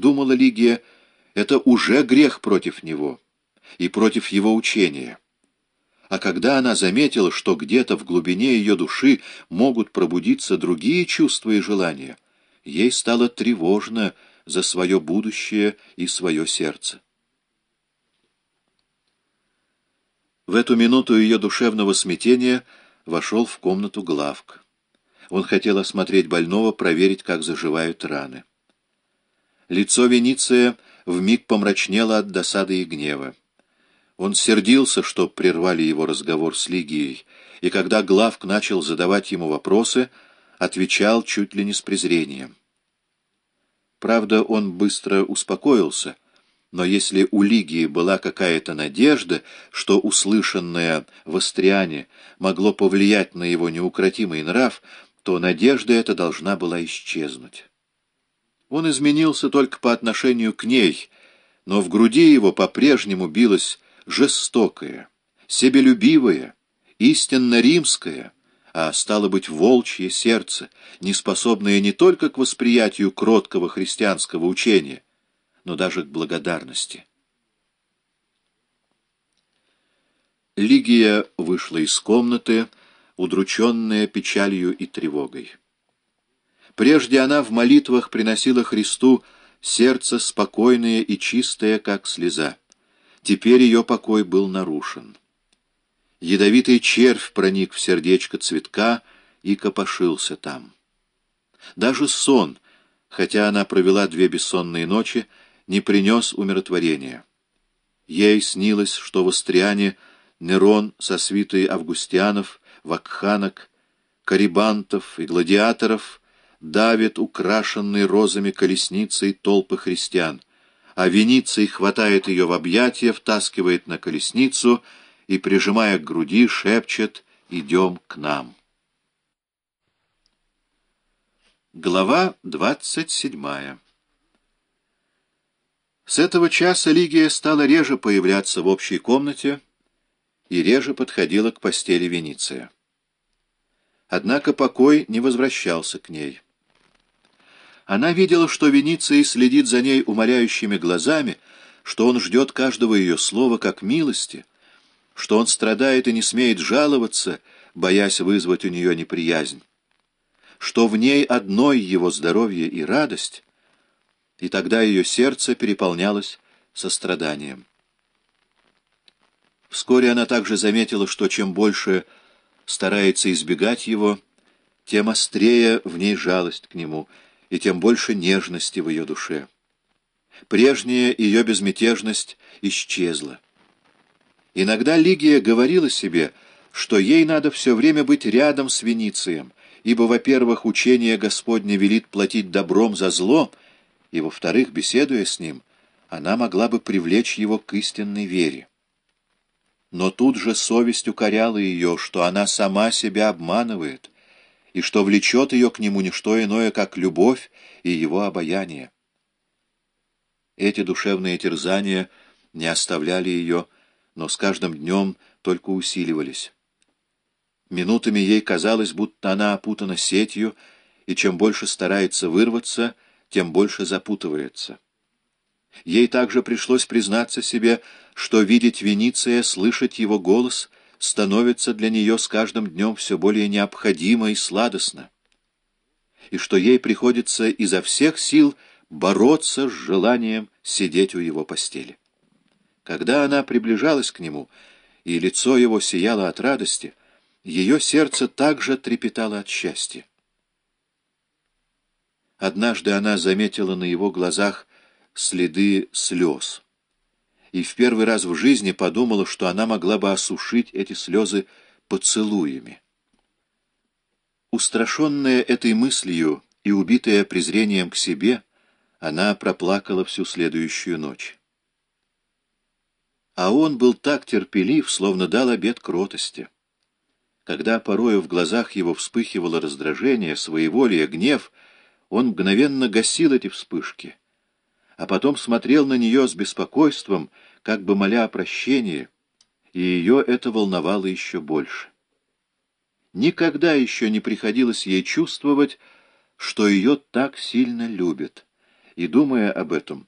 думала Лигия, это уже грех против него и против его учения. А когда она заметила, что где-то в глубине ее души могут пробудиться другие чувства и желания, ей стало тревожно за свое будущее и свое сердце. В эту минуту ее душевного смятения вошел в комнату главк. Он хотел осмотреть больного, проверить, как заживают раны. Лицо Вениция вмиг помрачнело от досады и гнева. Он сердился, что прервали его разговор с Лигией, и когда Главк начал задавать ему вопросы, отвечал чуть ли не с презрением. Правда, он быстро успокоился, но если у Лигии была какая-то надежда, что услышанное в Астриане могло повлиять на его неукротимый нрав, то надежда эта должна была исчезнуть. Он изменился только по отношению к ней, но в груди его по-прежнему билась жестокое, себелюбивое, истинно римское, а стало быть волчье сердце, неспособное не только к восприятию кроткого христианского учения, но даже к благодарности. Лигия вышла из комнаты, удрученная печалью и тревогой. Прежде она в молитвах приносила Христу сердце спокойное и чистое, как слеза. Теперь ее покой был нарушен. Ядовитый червь проник в сердечко цветка и копошился там. Даже сон, хотя она провела две бессонные ночи, не принес умиротворения. Ей снилось, что в Астриане Нерон со свитой августианов, вакханок, карибантов и гладиаторов давит украшенные розами колесницей толпы христиан — а Вениций хватает ее в объятия, втаскивает на колесницу и, прижимая к груди, шепчет «Идем к нам». Глава двадцать седьмая С этого часа Лигия стала реже появляться в общей комнате и реже подходила к постели Вениция. Однако покой не возвращался к ней. Она видела, что Вениций следит за ней умоляющими глазами, что он ждет каждого ее слова как милости, что он страдает и не смеет жаловаться, боясь вызвать у нее неприязнь, что в ней одной его здоровье и радость, и тогда ее сердце переполнялось состраданием. Вскоре она также заметила, что чем больше старается избегать его, тем острее в ней жалость к нему — и тем больше нежности в ее душе. Прежняя ее безмятежность исчезла. Иногда Лигия говорила себе, что ей надо все время быть рядом с Веницием, ибо, во-первых, учение Господне велит платить добром за зло, и, во-вторых, беседуя с ним, она могла бы привлечь его к истинной вере. Но тут же совесть укоряла ее, что она сама себя обманывает, и что влечет ее к нему не что иное, как любовь и его обаяние. Эти душевные терзания не оставляли ее, но с каждым днем только усиливались. Минутами ей казалось, будто она опутана сетью, и чем больше старается вырваться, тем больше запутывается. Ей также пришлось признаться себе, что видеть Вениция, слышать его голос — становится для нее с каждым днем все более необходимо и сладостно, и что ей приходится изо всех сил бороться с желанием сидеть у его постели. Когда она приближалась к нему, и лицо его сияло от радости, ее сердце также трепетало от счастья. Однажды она заметила на его глазах следы слез и в первый раз в жизни подумала, что она могла бы осушить эти слезы поцелуями. Устрашенная этой мыслью и убитая презрением к себе, она проплакала всю следующую ночь. А он был так терпелив, словно дал обет кротости. Когда порою в глазах его вспыхивало раздражение, своеволие, гнев, он мгновенно гасил эти вспышки — а потом смотрел на нее с беспокойством, как бы моля о прощении, и ее это волновало еще больше. Никогда еще не приходилось ей чувствовать, что ее так сильно любят, и, думая об этом,